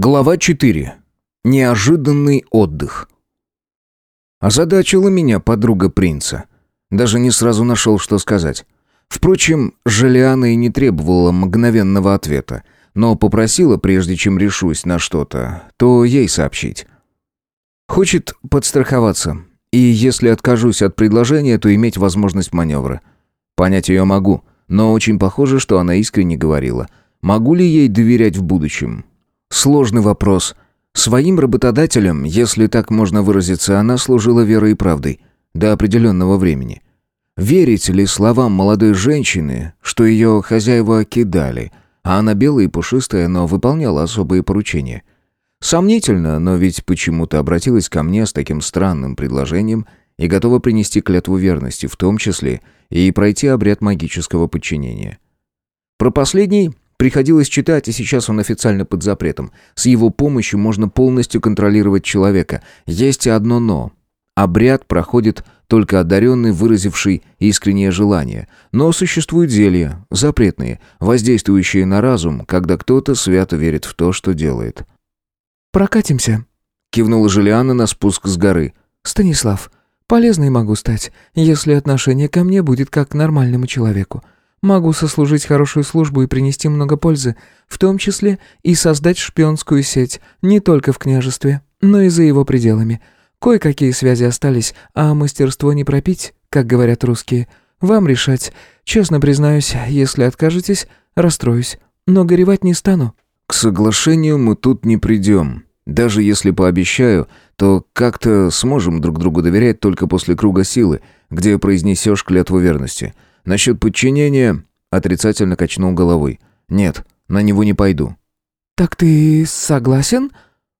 Глава 4. Неожиданный отдых. Озадачила меня подруга принца. Даже не сразу нашел, что сказать. Впрочем, Желиана и не требовала мгновенного ответа, но попросила, прежде чем решусь на что-то, то ей сообщить. Хочет подстраховаться, и если откажусь от предложения, то иметь возможность маневра. Понять ее могу, но очень похоже, что она искренне говорила. Могу ли ей доверять в будущем? Сложный вопрос. Своим работодателем, если так можно выразиться, она служила верой и правдой. До определенного времени. Верить ли словам молодой женщины, что ее хозяева кидали, а она белая и пушистая, но выполняла особые поручения? Сомнительно, но ведь почему-то обратилась ко мне с таким странным предложением и готова принести клятву верности, в том числе и пройти обряд магического подчинения. Про последний Приходилось читать, и сейчас он официально под запретом. С его помощью можно полностью контролировать человека. Есть одно «но». Обряд проходит только одаренный, выразивший искреннее желание. Но существуют зелья, запретные, воздействующие на разум, когда кто-то свято верит в то, что делает. «Прокатимся», — кивнула Желиана на спуск с горы. «Станислав, полезной могу стать, если отношение ко мне будет как к нормальному человеку. Могу сослужить хорошую службу и принести много пользы, в том числе и создать шпионскую сеть не только в княжестве, но и за его пределами. Кое-какие связи остались, а мастерство не пропить, как говорят русские. Вам решать. Честно признаюсь, если откажетесь, расстроюсь. Но горевать не стану». «К соглашению мы тут не придем. Даже если пообещаю, то как-то сможем друг другу доверять только после круга силы, где произнесешь клятву верности». Насчет подчинения отрицательно качнул головой. Нет, на него не пойду. Так ты согласен?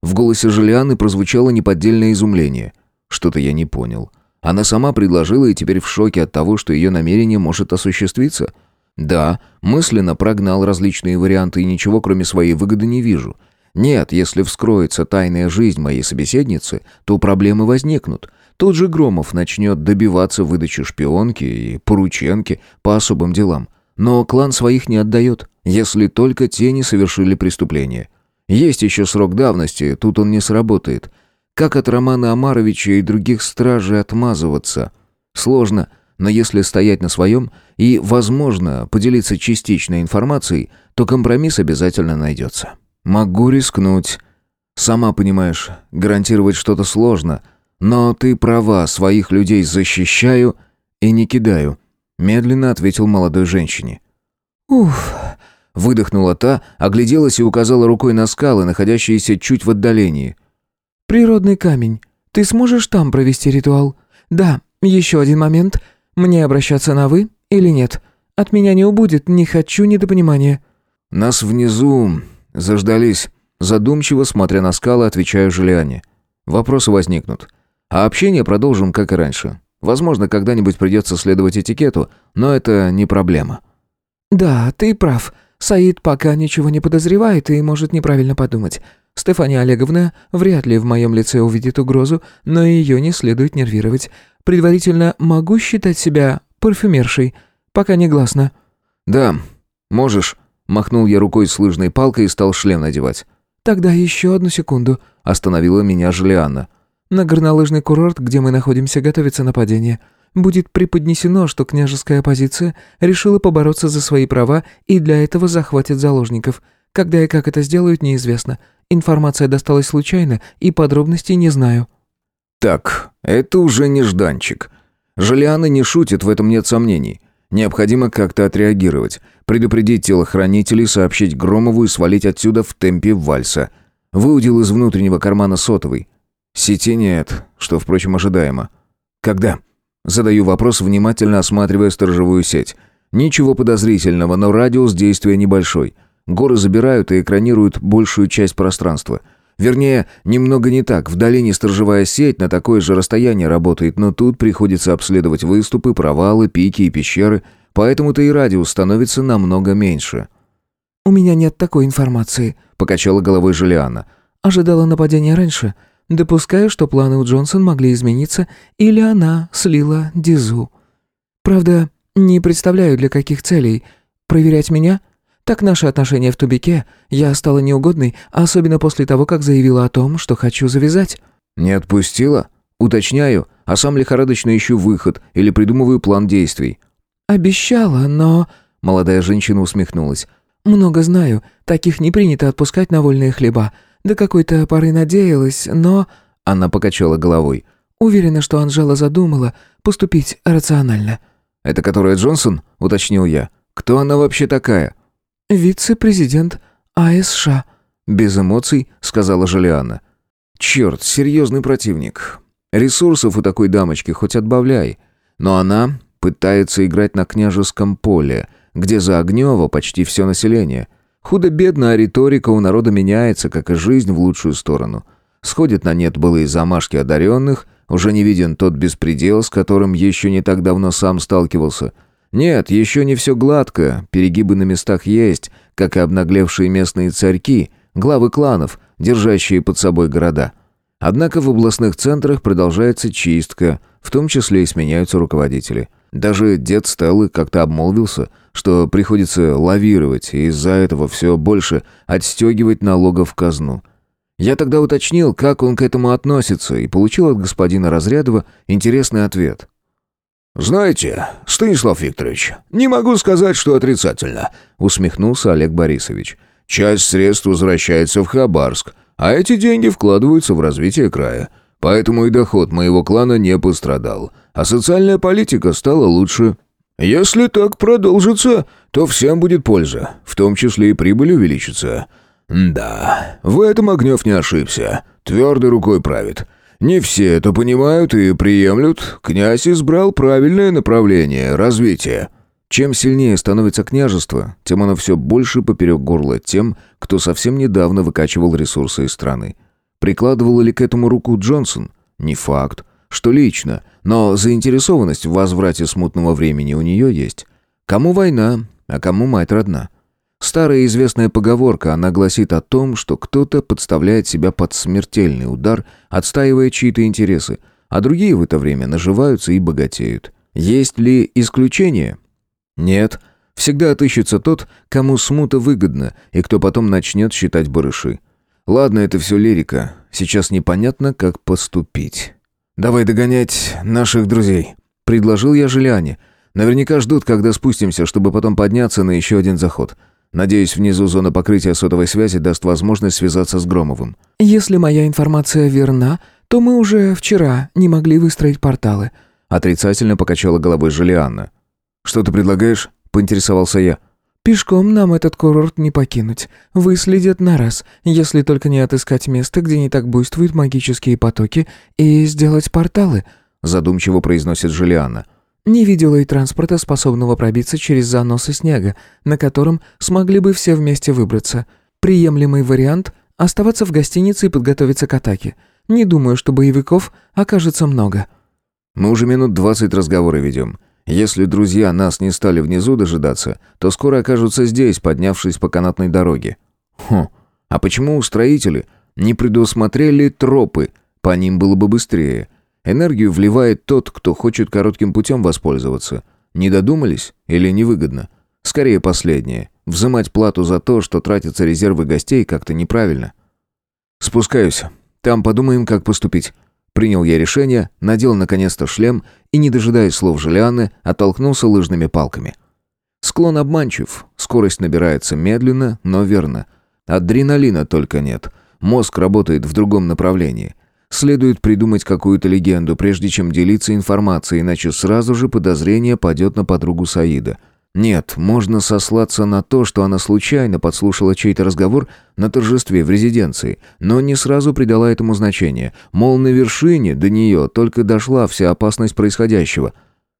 В голосе Желианы прозвучало неподдельное изумление. Что-то я не понял. Она сама предложила и теперь в шоке от того, что ее намерение может осуществиться. Да, мысленно прогнал различные варианты и ничего, кроме своей выгоды, не вижу. Нет, если вскроется тайная жизнь моей собеседницы, то проблемы возникнут. Тот же Громов начнет добиваться выдачи шпионки и порученки по особым делам. Но клан своих не отдает, если только те не совершили преступление. Есть еще срок давности, тут он не сработает. Как от Романа Амаровича и других стражей отмазываться? Сложно, но если стоять на своем и, возможно, поделиться частичной информацией, то компромисс обязательно найдется. Могу рискнуть. Сама понимаешь, гарантировать что-то сложно — «Но ты права, своих людей защищаю и не кидаю», медленно ответил молодой женщине. «Уф», выдохнула та, огляделась и указала рукой на скалы, находящиеся чуть в отдалении. «Природный камень. Ты сможешь там провести ритуал? Да, еще один момент. Мне обращаться на «вы» или нет? От меня не убудет, не хочу недопонимания». «Нас внизу заждались», задумчиво, смотря на скалы, отвечаю Жулиане. «Вопросы возникнут. А общение продолжим, как и раньше. Возможно, когда-нибудь придется следовать этикету, но это не проблема». «Да, ты прав. Саид пока ничего не подозревает и может неправильно подумать. Стефания Олеговна вряд ли в моем лице увидит угрозу, но ее не следует нервировать. Предварительно могу считать себя парфюмершей, пока не гласно». «Да, можешь», — махнул я рукой с лыжной палкой и стал шлем надевать. «Тогда еще одну секунду», — остановила меня Жулианна. На горнолыжный курорт, где мы находимся, готовится нападение. Будет преподнесено, что княжеская оппозиция решила побороться за свои права и для этого захватит заложников. Когда и как это сделают, неизвестно. Информация досталась случайно, и подробностей не знаю». «Так, это уже нежданчик. Жулиана не шутит, в этом нет сомнений. Необходимо как-то отреагировать, предупредить телохранителей, сообщить Громову и свалить отсюда в темпе вальса. Выудил из внутреннего кармана сотовый. Сети нет, что, впрочем, ожидаемо. Когда? Задаю вопрос, внимательно осматривая сторожевую сеть. Ничего подозрительного, но радиус действия небольшой. Горы забирают и экранируют большую часть пространства. Вернее, немного не так. В долине сторожевая сеть на такое же расстояние работает, но тут приходится обследовать выступы, провалы, пики и пещеры, поэтому-то и радиус становится намного меньше. «У меня нет такой информации», — покачала головой Жулиана. «Ожидала нападения раньше. Допускаю, что планы у Джонсон могли измениться, или она слила Дизу. Правда, не представляю, для каких целей. Проверять меня? Так наши отношения в тубике. Я стала неугодной, особенно после того, как заявила о том, что хочу завязать». «Не отпустила?» «Уточняю, а сам лихорадочно ищу выход или придумываю план действий». «Обещала, но...» Молодая женщина усмехнулась. «Много знаю. Таких не принято отпускать на вольные хлеба. До какой-то поры надеялась, но...» Она покачала головой. «Уверена, что Анжела задумала поступить рационально». «Это которая Джонсон?» — уточнил я. «Кто она вообще такая?» «Вице-президент АСШ». «Без эмоций», — сказала Жулиана. «Черт, серьезный противник. Ресурсов у такой дамочки хоть отбавляй. Но она пытается играть на княжеском поле, где за Огнева почти все население. Худо-бедно, а риторика у народа меняется, как и жизнь в лучшую сторону. Сходит на нет былые замашки одаренных, уже не виден тот беспредел, с которым еще не так давно сам сталкивался. Нет, еще не все гладко, перегибы на местах есть, как и обнаглевшие местные царьки, главы кланов, держащие под собой города. Однако в областных центрах продолжается чистка, в том числе и сменяются руководители. Даже дед Стеллы как-то обмолвился, что приходится лавировать и из-за этого все больше отстегивать налогов в казну. Я тогда уточнил, как он к этому относится, и получил от господина Разрядова интересный ответ. «Знаете, Станислав Викторович, не могу сказать, что отрицательно», усмехнулся Олег Борисович. «Часть средств возвращается в Хабарск, а эти деньги вкладываются в развитие края. Поэтому и доход моего клана не пострадал, а социальная политика стала лучше. Если так продолжится, то всем будет польза, в том числе и прибыль увеличится. Да, в этом Огнев не ошибся, твердой рукой правит. Не все это понимают и приемлют. Князь избрал правильное направление развития. Чем сильнее становится княжество, тем оно все больше поперек горла тем, кто совсем недавно выкачивал ресурсы из страны. Прикладывала ли к этому руку Джонсон? Не факт, что лично, но заинтересованность в возврате смутного времени у нее есть. Кому война, а кому мать родна. Старая известная поговорка, она гласит о том, что кто-то подставляет себя под смертельный удар, отстаивая чьи-то интересы, а другие в это время наживаются и богатеют. Есть ли исключение? Нет. Всегда отыщется тот, кому смута выгодна, и кто потом начнет считать барыши. Ладно, это все лирика. Сейчас непонятно, как поступить. «Давай догонять наших друзей», — предложил я Желиане. «Наверняка ждут, когда спустимся, чтобы потом подняться на еще один заход. Надеюсь, внизу зона покрытия сотовой связи даст возможность связаться с Громовым». «Если моя информация верна, то мы уже вчера не могли выстроить порталы», — отрицательно покачала головой Желианна. «Что ты предлагаешь?» — поинтересовался я. Пешком нам этот курорт не покинуть. Выследят на раз, если только не отыскать место, где не так буйствуют магические потоки, и сделать порталы», — задумчиво произносит Жулиана. «Не видела и транспорта, способного пробиться через заносы снега, на котором смогли бы все вместе выбраться. Приемлемый вариант — оставаться в гостинице и подготовиться к атаке. Не думаю, что боевиков окажется много». «Мы уже минут двадцать разговоры ведем. Если друзья нас не стали внизу дожидаться, то скоро окажутся здесь, поднявшись по канатной дороге. Хм, а почему устроители не предусмотрели тропы? По ним было бы быстрее. Энергию вливает тот, кто хочет коротким путем воспользоваться. Не додумались или невыгодно? Скорее последнее. Взымать плату за то, что тратятся резервы гостей, как-то неправильно. Спускаюсь. Там подумаем, как поступить. Принял я решение, надел наконец-то шлем и, не дожидаясь слов Желианы, оттолкнулся лыжными палками. Склон обманчив, скорость набирается медленно, но верно. Адреналина только нет. Мозг работает в другом направлении. Следует придумать какую-то легенду, прежде чем делиться информацией, иначе сразу же подозрение падет на подругу Саида. Нет, можно сослаться на то, что она случайно подслушала чей-то разговор на торжестве в резиденции, но не сразу придала этому значение. Мол, на вершине до нее только дошла вся опасность происходящего.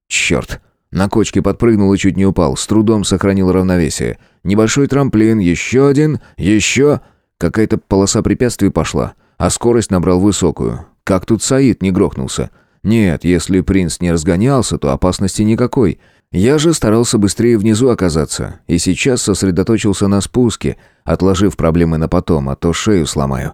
Черт! На кочке подпрыгнул и чуть не упал, с трудом сохранил равновесие. Небольшой трамплин, еще один, еще... Какая-то полоса препятствий пошла, а скорость набрал высокую. Как тут Саид не грохнулся? Нет, если принц не разгонялся, то опасности никакой. Я же старался быстрее внизу оказаться, и сейчас сосредоточился на спуске, отложив проблемы на потом, а то шею сломаю.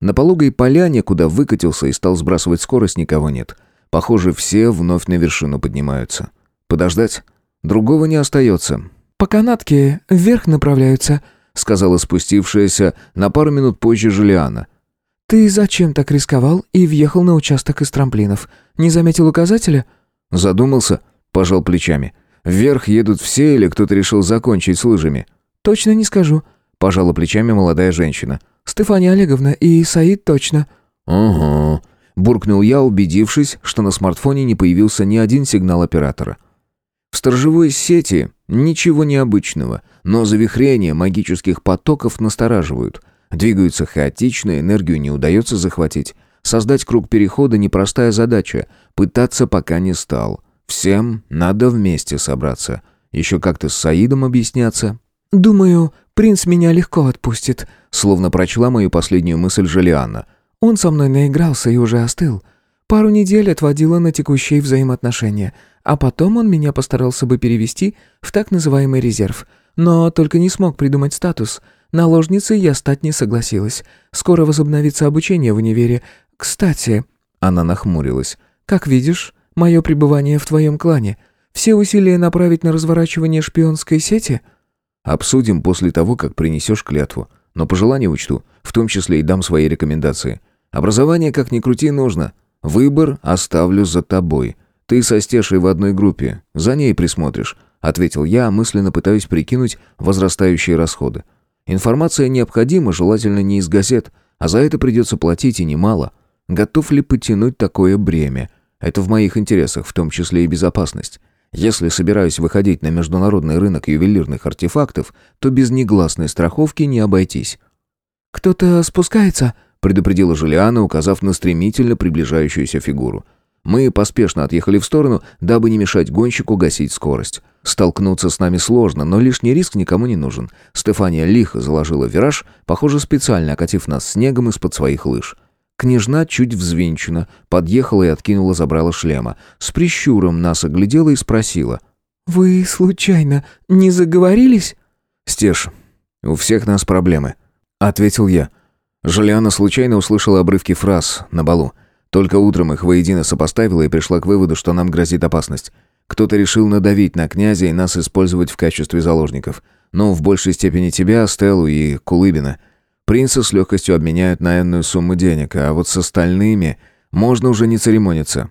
На пологой поляне, куда выкатился и стал сбрасывать скорость, никого нет. Похоже, все вновь на вершину поднимаются. Подождать? Другого не остается. по канатке вверх направляются», сказала спустившаяся на пару минут позже Жулиана. «Ты зачем так рисковал и въехал на участок из трамплинов? Не заметил указателя?» Задумался, пожал плечами. «Вверх едут все или кто-то решил закончить с лыжами?» «Точно не скажу», — пожала плечами молодая женщина. «Стефания Олеговна и Саид точно». «Угу», — буркнул я, убедившись, что на смартфоне не появился ни один сигнал оператора. В сторожевой сети ничего необычного, но завихрения магических потоков настораживают. Двигаются хаотично, энергию не удается захватить. Создать круг перехода – непростая задача. Пытаться пока не стал. Всем надо вместе собраться. Еще как-то с Саидом объясняться. «Думаю, принц меня легко отпустит», — словно прочла мою последнюю мысль Жолианна. «Он со мной наигрался и уже остыл. Пару недель отводила на текущие взаимоотношения, а потом он меня постарался бы перевести в так называемый резерв. Но только не смог придумать статус. Наложницей я стать не согласилась. Скоро возобновится обучение в универе. Кстати...» Она нахмурилась. «Как видишь, мое пребывание в твоем клане. Все усилия направить на разворачивание шпионской сети?» «Обсудим после того, как принесешь клятву. Но по желанию учту, в том числе и дам свои рекомендации. Образование, как ни крути, нужно. Выбор оставлю за тобой. Ты со Стешей в одной группе, за ней присмотришь», — ответил я, мысленно пытаясь прикинуть возрастающие расходы. «Информация необходима, желательно не из газет, а за это придется платить и немало. Готов ли потянуть такое бремя? Это в моих интересах, в том числе и безопасность. Если собираюсь выходить на международный рынок ювелирных артефактов, то без негласной страховки не обойтись». «Кто-то спускается?» предупредила Жулиана, указав на стремительно приближающуюся фигуру. Мы поспешно отъехали в сторону, дабы не мешать гонщику гасить скорость. Столкнуться с нами сложно, но лишний риск никому не нужен. Стефания лихо заложила вираж, похоже, специально окатив нас снегом из-под своих лыж. Княжна чуть взвинчена, подъехала и откинула забрала шлема. С прищуром нас оглядела и спросила. «Вы, случайно, не заговорились?» «Стеж, у всех нас проблемы», — ответил я. Жулиана случайно услышала обрывки фраз на балу. Только утром их воедино сопоставила и пришла к выводу, что нам грозит опасность. Кто-то решил надавить на князя и нас использовать в качестве заложников. Но в большей степени тебя, Стеллу и Кулыбина. Принца с легкостью обменяют на энную сумму денег, а вот с остальными можно уже не церемониться.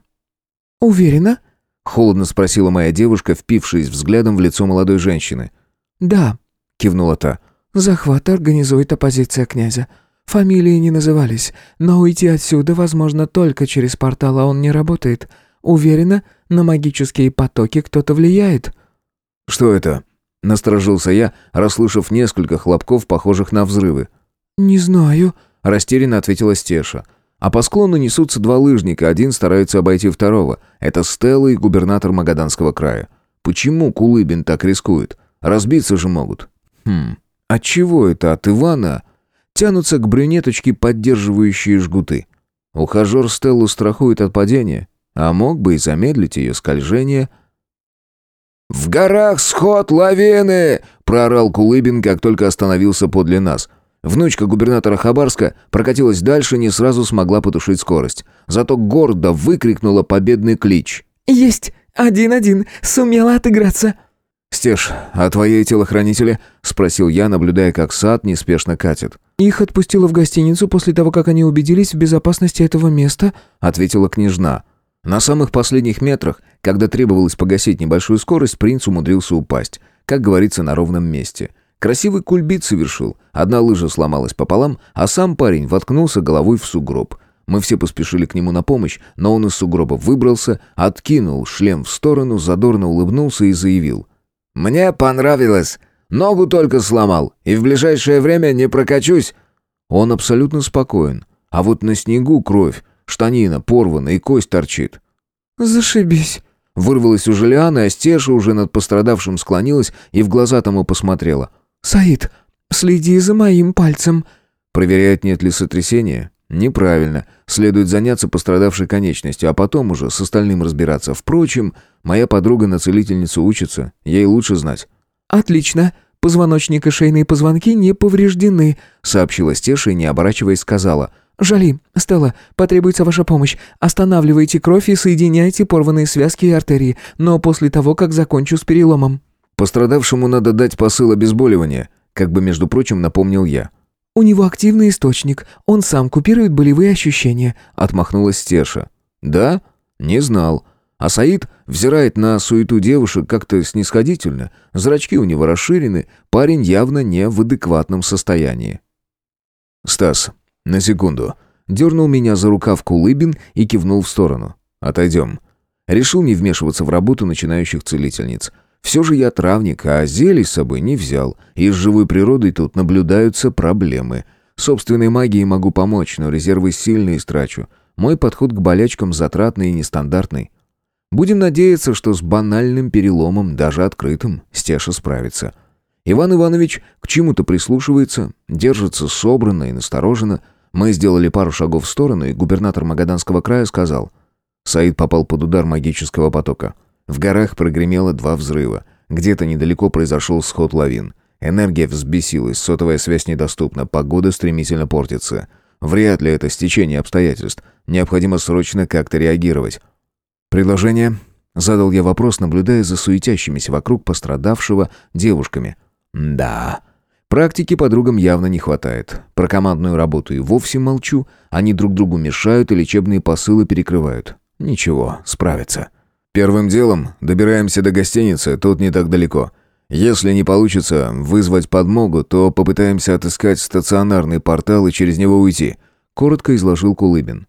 «Уверена?» — холодно спросила моя девушка, впившись взглядом в лицо молодой женщины. «Да», — кивнула та. «Захват организует оппозиция князя. Фамилии не назывались, но уйти отсюда возможно только через портал, а он не работает. Уверена, на магические потоки кто-то влияет». «Что это?» — насторожился я, расслышав несколько хлопков, похожих на взрывы. «Не знаю», — растерянно ответила Стеша. А по склону несутся два лыжника, один старается обойти второго. Это Стелла и губернатор Магаданского края. Почему Кулыбин так рискует? Разбиться же могут. Хм, от чего это от Ивана Тянутся к брюнеточке поддерживающие жгуты. Ухажер Стеллу страхует от падения, а мог бы и замедлить ее скольжение. «В горах сход лавины!» — проорал Кулыбин, как только остановился подле нас. Внучка губернатора Хабарска прокатилась дальше, не сразу смогла потушить скорость. Зато гордо выкрикнула победный клич. «Есть! Один-один! Сумела отыграться!» «Стеж, а твои телохранители?» — спросил я, наблюдая, как сад неспешно катит. «Их отпустила в гостиницу после того, как они убедились в безопасности этого места», — ответила княжна. На самых последних метрах, когда требовалось погасить небольшую скорость, принц умудрился упасть, как говорится, на ровном месте. Красивый кульбит совершил. Одна лыжа сломалась пополам, а сам парень воткнулся головой в сугроб. Мы все поспешили к нему на помощь, но он из сугроба выбрался, откинул шлем в сторону, задорно улыбнулся и заявил — «Мне понравилось. Ногу только сломал, и в ближайшее время не прокачусь». Он абсолютно спокоен. А вот на снегу кровь, штанина порвана и кость торчит. «Зашибись». Вырвалась у Желианы, а Стеша уже над пострадавшим склонилась и в глаза тому посмотрела. «Саид, следи за моим пальцем». Проверяет, нет ли сотрясения. Неправильно. Следует заняться пострадавшей конечностью, а потом уже с остальным разбираться. Впрочем, моя подруга на целительницу учится, ей лучше знать. Отлично. Позвоночник и шейные позвонки не повреждены, сообщила Стеша и, не оборачиваясь, сказала. «Жали, Стелла, потребуется ваша помощь. Останавливайте кровь и соединяйте порванные связки и артерии, но после того, как закончу с переломом». Пострадавшему надо дать посыл обезболивания, как бы, между прочим, напомнил я. «У него активный источник, он сам купирует болевые ощущения», — отмахнулась Стеша. «Да? Не знал. А Саид взирает на суету девушек как-то снисходительно, зрачки у него расширены, парень явно не в адекватном состоянии». «Стас, на секунду». Дернул меня за рукав Кулыбин и кивнул в сторону. «Отойдем». Решил не вмешиваться в работу начинающих целительниц. Все же я травник, а зелий с собой не взял, и с живой природой тут наблюдаются проблемы. Собственной магией могу помочь, но резервы сильно истрачу. Мой подход к болячкам затратный и нестандартный. Будем надеяться, что с банальным переломом, даже открытым, Стеша справится. Иван Иванович к чему-то прислушивается, держится собранно и настороженно. Мы сделали пару шагов в сторону, и губернатор Магаданского края сказал — Саид попал под удар магического потока. В горах прогремело два взрыва. Где-то недалеко произошел сход лавин. Энергия взбесилась, сотовая связь недоступна, погода стремительно портится. Вряд ли это стечение обстоятельств. Необходимо срочно как-то реагировать. «Предложение?» — задал я вопрос, наблюдая за суетящимися вокруг пострадавшего девушками. «Да...» Практики подругам явно не хватает. Про командную работу и вовсе молчу. Они друг другу мешают и лечебные посылы перекрывают. Ничего, справится. Первым делом добираемся до гостиницы, тут не так далеко. Если не получится вызвать подмогу, то попытаемся отыскать стационарный портал и через него уйти», — коротко изложил Кулыбин.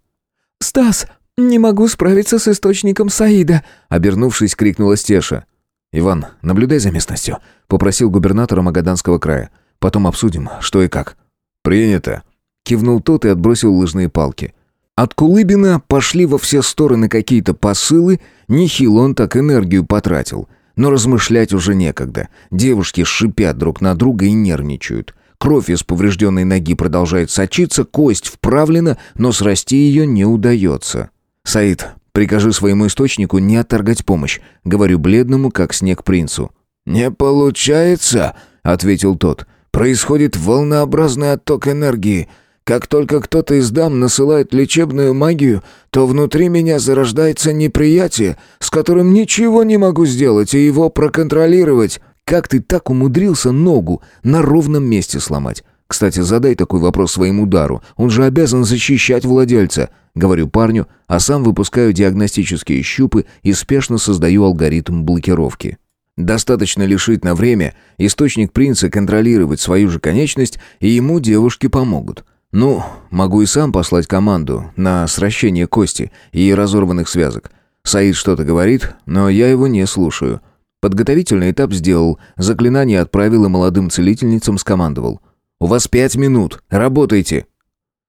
«Стас, не могу справиться с источником Саида», — обернувшись, крикнула Стеша. «Иван, наблюдай за местностью», — попросил губернатора Магаданского края. «Потом обсудим, что и как». «Принято», — кивнул тот и отбросил лыжные палки. От Кулыбина пошли во все стороны какие-то посылы, нехил он так энергию потратил. Но размышлять уже некогда. Девушки шипят друг на друга и нервничают. Кровь из поврежденной ноги продолжает сочиться, кость вправлена, но срасти ее не удается. «Саид, прикажи своему источнику не отторгать помощь», — говорю бледному, как снег принцу. «Не получается», — ответил тот. «Происходит волнообразный отток энергии. Как только кто-то из дам насылает лечебную магию, то внутри меня зарождается неприятие, с которым ничего не могу сделать и его проконтролировать. Как ты так умудрился ногу на ровном месте сломать? Кстати, задай такой вопрос своему удару. Он же обязан защищать владельца. Говорю парню, а сам выпускаю диагностические щупы и спешно создаю алгоритм блокировки. Достаточно лишить на время источник принца контролировать свою же конечность, и ему девушки помогут. Ну, могу и сам послать команду на сращение кости и разорванных связок. Саид что-то говорит, но я его не слушаю. Подготовительный этап сделал, заклинание отправил и молодым целительницам скомандовал. «У вас пять минут, работайте!»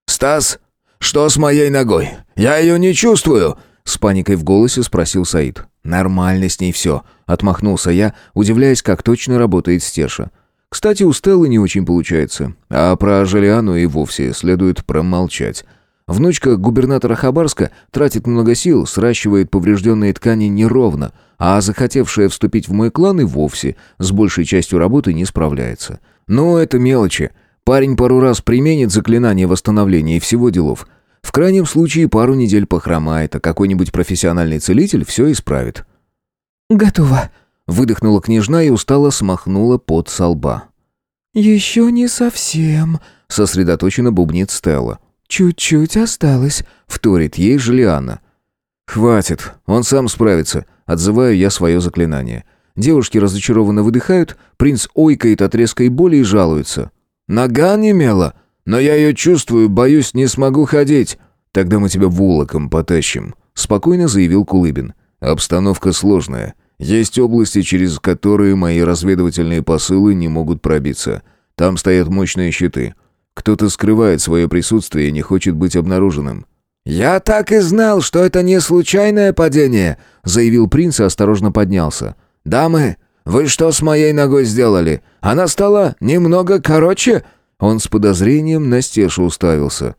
«Стас, что с моей ногой? Я ее не чувствую!» С паникой в голосе спросил Саид. «Нормально с ней все», — отмахнулся я, удивляясь, как точно работает стеша. Кстати, у Стеллы не очень получается, а про Желиану и вовсе следует промолчать. Внучка губернатора Хабарска тратит много сил, сращивает поврежденные ткани неровно, а захотевшая вступить в мой клан и вовсе с большей частью работы не справляется. Но это мелочи. Парень пару раз применит заклинание восстановления и всего делов. В крайнем случае пару недель похромает, а какой-нибудь профессиональный целитель все исправит. «Готово», Выдохнула княжна и устало смахнула пот со лба. «Еще не совсем», — сосредоточенно бубнит Стелла. «Чуть-чуть осталось», — вторит ей Желианна. «Хватит, он сам справится», — отзываю я свое заклинание. Девушки разочарованно выдыхают, принц ойкает от резкой боли и жалуется. «Нога немела, но я ее чувствую, боюсь, не смогу ходить». «Тогда мы тебя волоком потащим», — спокойно заявил Кулыбин. «Обстановка сложная. Есть области, через которые мои разведывательные посылы не могут пробиться. Там стоят мощные щиты. Кто-то скрывает свое присутствие и не хочет быть обнаруженным. «Я так и знал, что это не случайное падение», — заявил принц и осторожно поднялся. «Дамы, вы что с моей ногой сделали? Она стала немного короче?» Он с подозрением на Стешу уставился.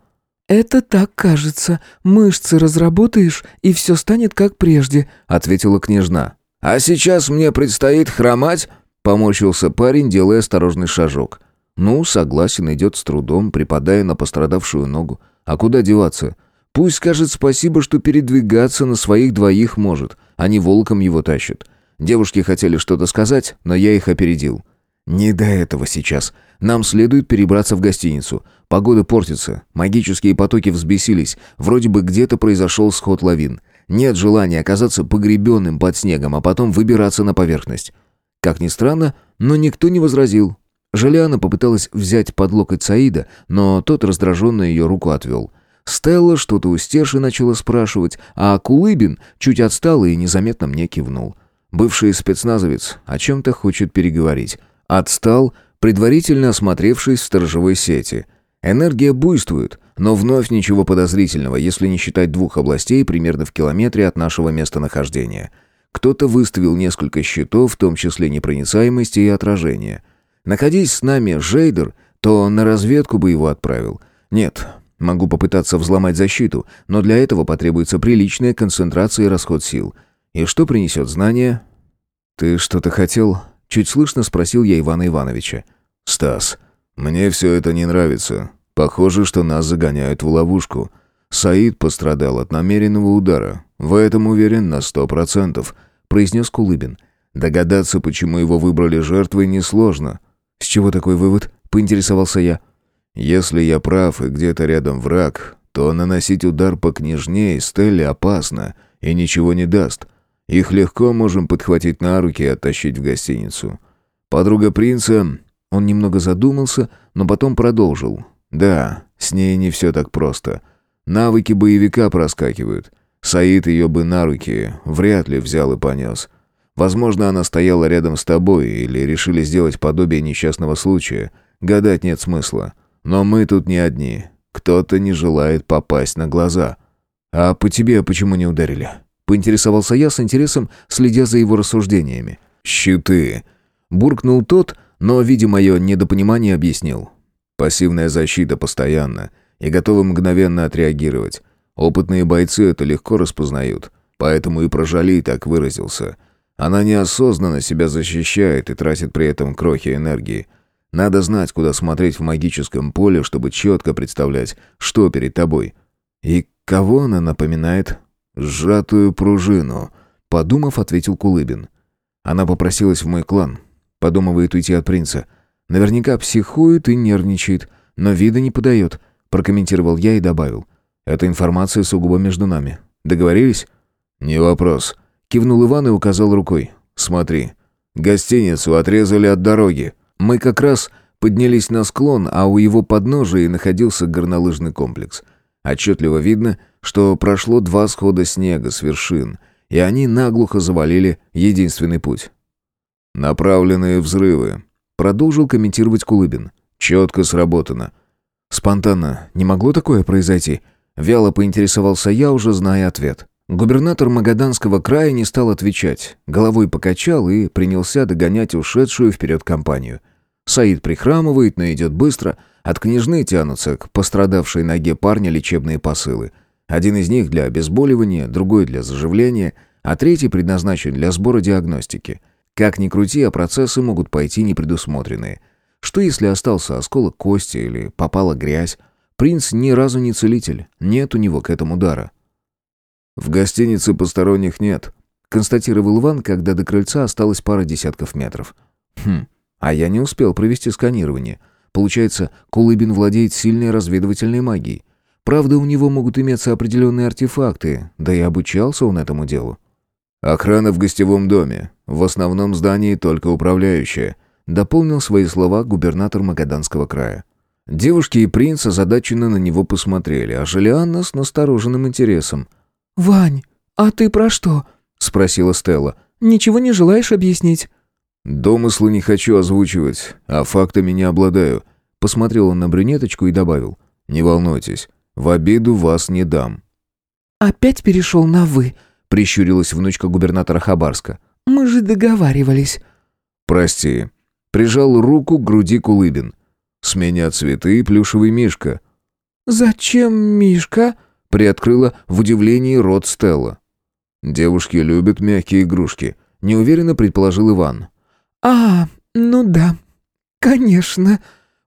«Это так кажется. Мышцы разработаешь, и все станет как прежде», — ответила княжна. «А сейчас мне предстоит хромать?» — поморщился парень, делая осторожный шажок. «Ну, согласен, идет с трудом, припадая на пострадавшую ногу. А куда деваться? Пусть скажет спасибо, что передвигаться на своих двоих может, а не волком его тащит. Девушки хотели что-то сказать, но я их опередил. «Не до этого сейчас. Нам следует перебраться в гостиницу. Погода портится, магические потоки взбесились, вроде бы где-то произошел сход лавин. Нет желания оказаться погребенным под снегом, а потом выбираться на поверхность». Как ни странно, но никто не возразил. Желиана попыталась взять под локоть Саида, но тот раздраженно ее руку отвел. Стелла что-то у Стеши начала спрашивать, а Кулыбин чуть отстал и незаметно мне кивнул. Бывший спецназовец о чем-то хочет переговорить. Отстал, предварительно осмотревшись в сторожевой сети. Энергия буйствует, но вновь ничего подозрительного, если не считать двух областей примерно в километре от нашего местонахождения. Кто-то выставил несколько щитов, в том числе непроницаемости и отражения. Находясь с нами Жейдер, то на разведку бы его отправил. Нет, могу попытаться взломать защиту, но для этого потребуется приличная концентрация и расход сил. И что принесет знание? «Ты что-то хотел?» Чуть слышно спросил я Ивана Ивановича. «Стас, мне все это не нравится. Похоже, что нас загоняют в ловушку. Саид пострадал от намеренного удара. В этом уверен на сто процентов», — произнес Кулыбин. «Догадаться, почему его выбрали жертвой, несложно». «С чего такой вывод?» — поинтересовался я. «Если я прав и где-то рядом враг, то наносить удар по княжне и Стелле опасно и ничего не даст. Их легко можем подхватить на руки и оттащить в гостиницу. Подруга принца... Он немного задумался, но потом продолжил. Да, с ней не все так просто. Навыки боевика проскакивают. Саид ее бы на руки вряд ли взял и понес. Возможно, она стояла рядом с тобой или решили сделать подобие несчастного случая. Гадать нет смысла. Но мы тут не одни. Кто-то не желает попасть на глаза. А по тебе почему не ударили? Поинтересовался я с интересом, следя за его рассуждениями. «Щиты!» Буркнул тот, но, видя мое недопонимание, объяснил. «Пассивная защита постоянно и готовы мгновенно отреагировать. Опытные бойцы это легко распознают, поэтому и прожали так выразился. Она неосознанно себя защищает и тратит при этом крохи энергии. Надо знать, куда смотреть в магическом поле, чтобы четко представлять, что перед тобой. И кого она напоминает?» «Сжатую пружину», — подумав, ответил Кулыбин. Она попросилась в мой клан. Подумывает уйти от принца. Наверняка психует и нервничает, но вида не подает, прокомментировал я и добавил. Эта информация сугубо между нами. Договорились? «Не вопрос», — кивнул Иван и указал рукой. «Смотри, гостиницу отрезали от дороги». Мы как раз поднялись на склон, а у его подножия находился горнолыжный комплекс. Отчетливо видно, что прошло два схода снега с вершин, и они наглухо завалили единственный путь. «Направленные взрывы», — продолжил комментировать Кулыбин. «Четко сработано». «Спонтанно не могло такое произойти?» Вяло поинтересовался я, уже зная ответ. Губернатор Магаданского края не стал отвечать, головой покачал и принялся догонять ушедшую вперед компанию. Саид прихрамывает, но идет быстро. От княжны тянутся к пострадавшей ноге парня лечебные посылы. Один из них для обезболивания, другой для заживления, а третий предназначен для сбора диагностики. Как ни крути, а процессы могут пойти непредусмотренные. Что если остался осколок кости или попала грязь? Принц ни разу не целитель, нет у него к этому дара. «В гостинице посторонних нет», — констатировал Иван, когда до крыльца осталось пара десятков метров. «Хм, а я не успел провести сканирование. Получается, Кулыбин владеет сильной разведывательной магией. Правда, у него могут иметься определенные артефакты, да и обучался он этому делу. «Охрана в гостевом доме. В основном здании только управляющая», дополнил свои слова губернатор Магаданского края. Девушки и принц озадаченно на него посмотрели, а Желианна с настороженным интересом. «Вань, а ты про что?» — спросила Стелла. «Ничего не желаешь объяснить?» «Домыслы не хочу озвучивать, а фактами не обладаю», — посмотрел он на брюнеточку и добавил. «Не волнуйтесь, в обиду вас не дам». «Опять перешел на «вы», — прищурилась внучка губернатора Хабарска. «Мы же договаривались». «Прости». Прижал руку к груди Кулыбин. «С меня цветы и плюшевый мишка». «Зачем мишка?» — приоткрыла в удивлении рот Стелла. «Девушки любят мягкие игрушки», — неуверенно предположил Иван. «А, ну да, конечно»,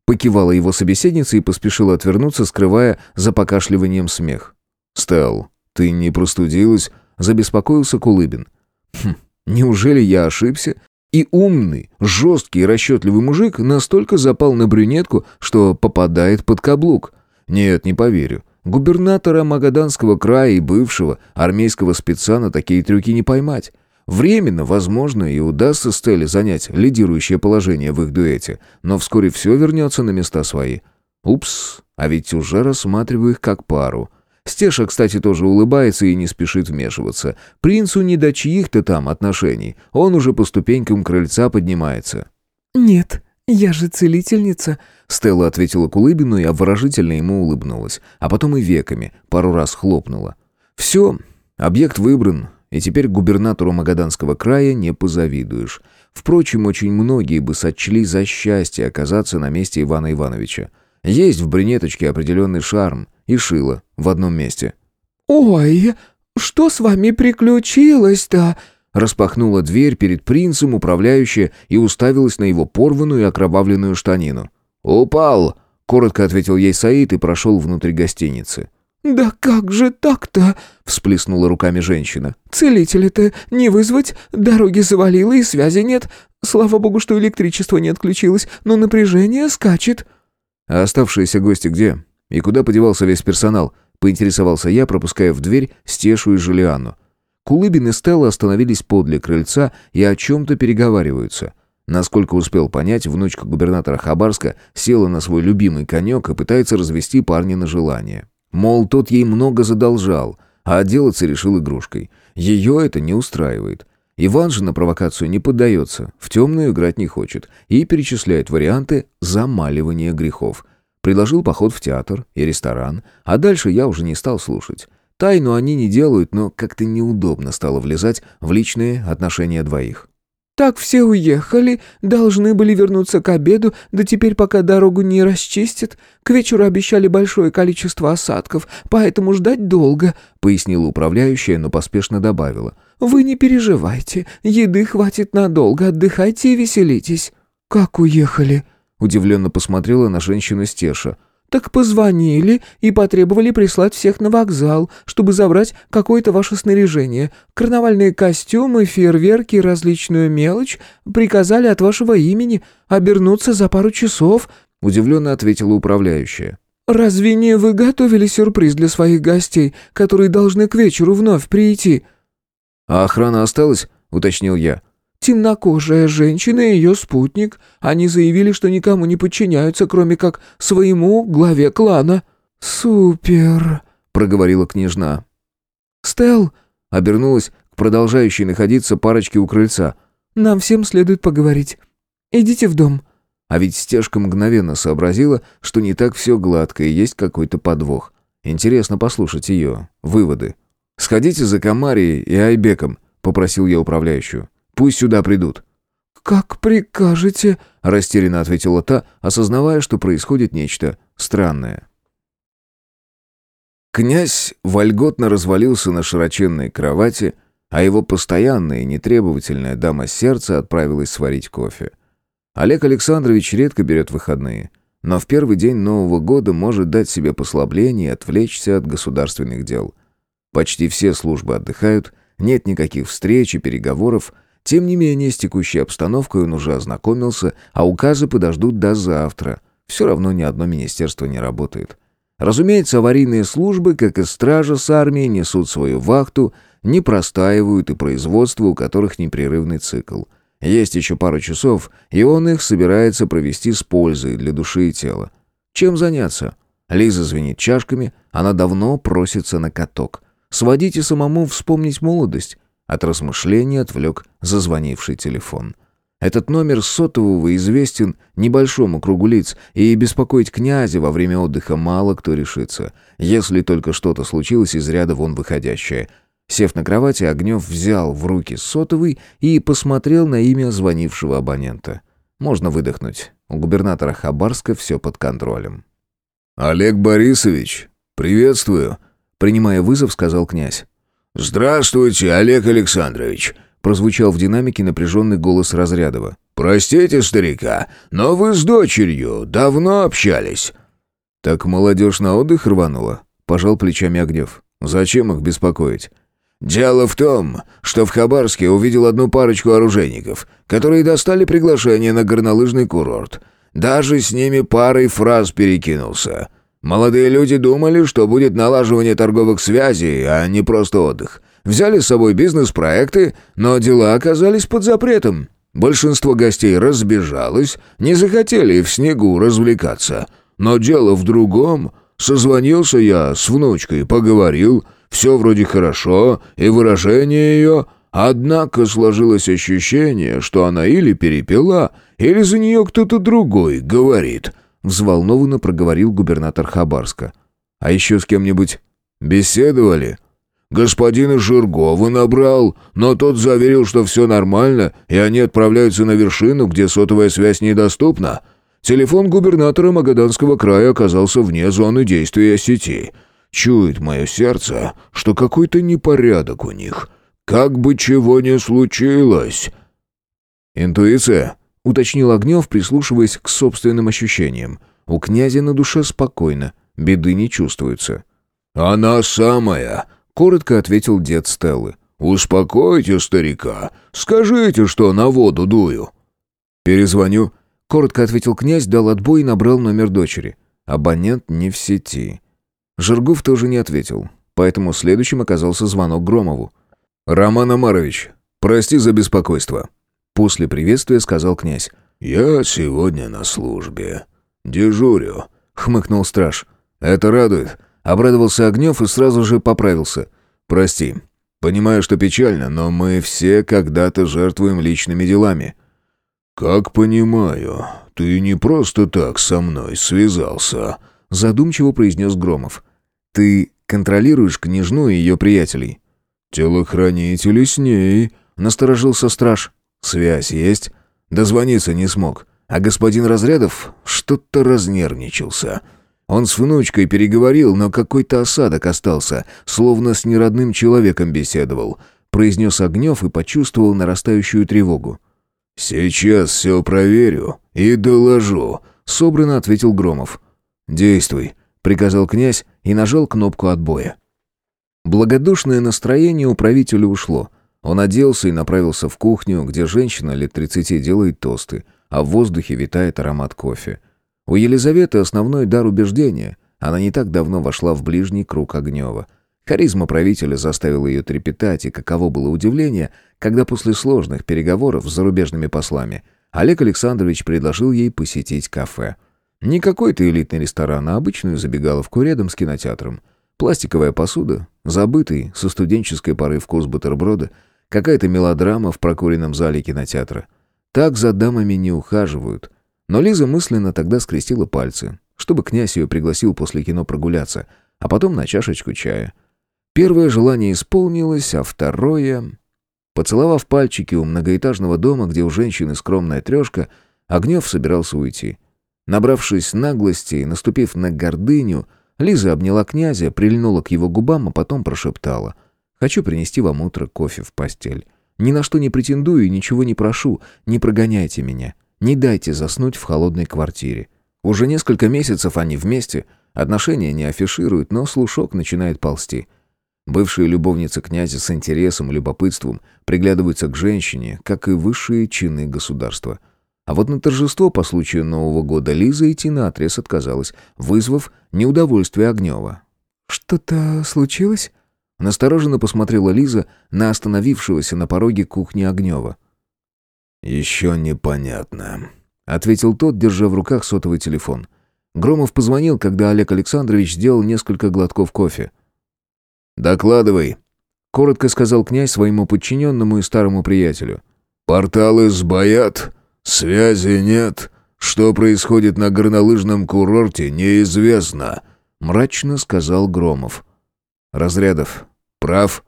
Покивала его собеседница и поспешила отвернуться, скрывая за покашливанием смех. «Стелл, ты не простудилась?» — забеспокоился Кулыбин. «Хм, Неужели я ошибся? И умный, жесткий и расчетливый мужик настолько запал на брюнетку, что попадает под каблук. Нет, не поверю. Губернатора Магаданского края и бывшего армейского спеца на такие трюки не поймать. Временно, возможно, и удастся Стелле занять лидирующее положение в их дуэте, но вскоре все вернется на места свои. Упс, а ведь уже рассматриваю их как пару. Стеша, кстати, тоже улыбается и не спешит вмешиваться. Принцу не до чьих-то там отношений. Он уже по ступенькам крыльца поднимается. «Нет, я же целительница», — Стелла ответила Кулыбину и обворожительно ему улыбнулась, а потом и веками пару раз хлопнула. «Все, объект выбран, и теперь губернатору Магаданского края не позавидуешь. Впрочем, очень многие бы сочли за счастье оказаться на месте Ивана Ивановича. Есть в брюнеточке определенный шарм и шило в одном месте. «Ой, что с вами приключилось-то?» Распахнула дверь перед принцем управляющая и уставилась на его порванную и окровавленную штанину. «Упал!» — коротко ответил ей Саид и прошел внутрь гостиницы. «Да как же так-то?» — всплеснула руками женщина. «Целителя-то не вызвать, дороги завалило и связи нет. Слава богу, что электричество не отключилось, но напряжение скачет». «А оставшиеся гости где? И куда подевался весь персонал?» — поинтересовался я, пропуская в дверь Стешу и Жулианну. Кулыбин и Стелла остановились подле крыльца и о чем-то переговариваются. Насколько успел понять, внучка губернатора Хабарска села на свой любимый конек и пытается развести парня на желание. Мол, тот ей много задолжал, а отделаться решил игрушкой. Ее это не устраивает. Иван же на провокацию не поддается, в темную играть не хочет и перечисляет варианты замаливания грехов. Предложил поход в театр и ресторан, а дальше я уже не стал слушать. Тайну они не делают, но как-то неудобно стало влезать в личные отношения двоих. Так все уехали, должны были вернуться к обеду, да теперь пока дорогу не расчистят. К вечеру обещали большое количество осадков, поэтому ждать долго», — пояснила управляющая, но поспешно добавила. «Вы не переживайте, еды хватит надолго, отдыхайте и веселитесь». «Как уехали?» — удивленно посмотрела на женщину Стеша. Так позвонили и потребовали прислать всех на вокзал, чтобы забрать какое-то ваше снаряжение. Карнавальные костюмы, фейерверки и различную мелочь приказали от вашего имени обернуться за пару часов», — удивленно ответила управляющая. «Разве не вы готовили сюрприз для своих гостей, которые должны к вечеру вновь прийти?» «А охрана осталась?» — уточнил я. Темнокожая женщина и ее спутник. Они заявили, что никому не подчиняются, кроме как своему главе клана». «Супер», — проговорила княжна. «Стелл», — обернулась к продолжающей находиться парочке у крыльца. «Нам всем следует поговорить. Идите в дом». А ведь стежка мгновенно сообразила, что не так все гладко и есть какой-то подвох. Интересно послушать ее выводы. «Сходите за Камарией и Айбеком», — попросил я управляющую. Пусть сюда придут». «Как прикажете», — растерянно ответила та, осознавая, что происходит нечто странное. Князь вольготно развалился на широченной кровати, а его постоянная и нетребовательная дама сердца отправилась сварить кофе. Олег Александрович редко берет выходные, но в первый день Нового года может дать себе послабление и отвлечься от государственных дел. Почти все службы отдыхают, нет никаких встреч и переговоров, тем не менее, с текущей обстановкой он уже ознакомился, а указы подождут до завтра. Все равно ни одно министерство не работает. Разумеется, аварийные службы, как и стража с армией, несут свою вахту, не простаивают и производство, у которых непрерывный цикл. Есть еще пару часов, и он их собирается провести с пользой для души и тела. Чем заняться? Лиза звенит чашками, она давно просится на каток. Сводить и самому вспомнить молодость. От размышлений отвлек зазвонивший телефон. Этот номер сотового известен небольшому кругу лиц, и беспокоить князя во время отдыха мало кто решится, если только что-то случилось из ряда вон выходящее. Сев на кровати, Огнев взял в руки сотовый и посмотрел на имя звонившего абонента. Можно выдохнуть. У губернатора Хабарска все под контролем. «Олег Борисович, приветствую», — принимая вызов, сказал князь. «Здравствуйте, Олег Александрович», — прозвучал в динамике напряженный голос Разрядова. «Простите, старика, но вы с дочерью давно общались». «Так молодежь на отдых рванула?» — пожал плечами Огнев. «Зачем их беспокоить?» Дело в том, что в Хабарске увидел одну парочку оружейников, которые достали приглашение на горнолыжный курорт. Даже с ними парой фраз перекинулся. Молодые люди думали, что будет налаживание торговых связей, а не просто отдых. Взяли с собой бизнес-проекты, но дела оказались под запретом. Большинство гостей разбежалось, не захотели в снегу развлекаться. Но дело в другом. Созвонился я с внучкой, поговорил, все вроде хорошо, и выражение ее... Однако сложилось ощущение, что она или перепила, или за нее кто-то другой говорит. Взволнованно проговорил губернатор Хабарска. А еще с кем-нибудь беседовали? Господина Жиргова набрал, но тот заверил, что все нормально, и они отправляются на вершину, где сотовая связь недоступна. Телефон губернатора Магаданского края оказался вне зоны действия сети. Чует мое сердце, что какой-то непорядок у них. Как бы чего ни случилось. «Интуиция?» — уточнил Огнев, прислушиваясь к собственным ощущениям. У князя на душе спокойно, беды не чувствуется. «Она самая!» — коротко ответил дед Стеллы. «Успокойте старика. Скажите, что на воду дую». «Перезвоню», — коротко ответил князь, дал отбой и набрал номер дочери. Абонент не в сети. Жиргов тоже не ответил, поэтому следующим оказался звонок Громову. «Роман Амарович, прости за беспокойство». После приветствия сказал князь. «Я сегодня на службе. Дежурю», — хмыкнул страж. «Это радует». Обрадовался Огнев и сразу же поправился. «Прости. Понимаю, что печально, но мы все когда-то жертвуем личными делами». «Как понимаю, ты не просто так со мной связался», — задумчиво произнес Громов. «Ты контролируешь княжну и ее приятелей?» «Телохранители с ней», — насторожился страж. «Связь есть?» Дозвониться не смог. А господин Разрядов что-то разнервничался. Он с внучкой переговорил, но какой-то осадок остался, словно с неродным человеком беседовал. Произнес Огнев и почувствовал нарастающую тревогу. «Сейчас все проверю и доложу», — собранно ответил Громов. «Действуй», — приказал князь и нажал кнопку отбоя. Благодушное настроение у правителя ушло. Он оделся и направился в кухню, где женщина лет тридцати делает тосты, а в воздухе витает аромат кофе. У Елизаветы основной дар убеждения. Она не так давно вошла в ближний круг Огнева. Харизма правителя заставила ее трепетать, и каково было удивление, когда после сложных переговоров с зарубежными послами Олег Александрович предложил ей посетить кафе. Не какой-то элитный ресторан, а обычную забегаловку рядом с кинотеатром – Пластиковая посуда, забытый со студенческой поры вкус бутерброда, какая-то мелодрама в прокуренном зале кинотеатра. Так за дамами не ухаживают. Но Лиза мысленно тогда скрестила пальцы, чтобы князь ее пригласил после кино прогуляться, а потом на чашечку чая. Первое желание исполнилось, а второе... Поцеловав пальчики у многоэтажного дома, где у женщины скромная трешка, Огнев собирался уйти. Набравшись наглости и наступив на гордыню, Лиза обняла князя, прильнула к его губам, а потом прошептала. «Хочу принести вам утро кофе в постель. Ни на что не претендую и ничего не прошу. Не прогоняйте меня. Не дайте заснуть в холодной квартире. Уже несколько месяцев они вместе. Отношения не афишируют, но слушок начинает ползти». Бывшие любовницы князя с интересом и любопытством приглядываются к женщине, как и высшие чины государства – а вот на торжество по случаю Нового года Лиза идти наотрез отказалась, вызвав неудовольствие Огнева. «Что-то случилось?» Настороженно посмотрела Лиза на остановившегося на пороге кухни Огнева. «Еще непонятно», — ответил тот, держа в руках сотовый телефон. Громов позвонил, когда Олег Александрович сделал несколько глотков кофе. «Докладывай», — коротко сказал князь своему подчиненному и старому приятелю. «Порталы сбоят», «Связи нет. Что происходит на горнолыжном курорте, неизвестно», — мрачно сказал Громов. «Разрядов, прав?»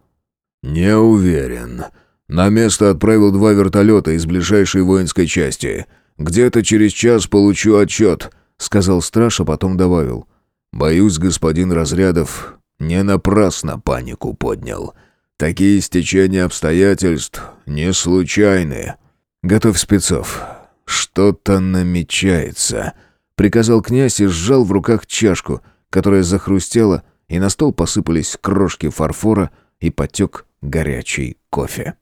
«Не уверен. На место отправил два вертолета из ближайшей воинской части. Где-то через час получу отчет», — сказал страж, а потом добавил. «Боюсь, господин Разрядов не напрасно панику поднял. Такие стечения обстоятельств не случайные». «Готовь спецов. Что-то намечается», — приказал князь и сжал в руках чашку, которая захрустела, и на стол посыпались крошки фарфора и потек горячий кофе.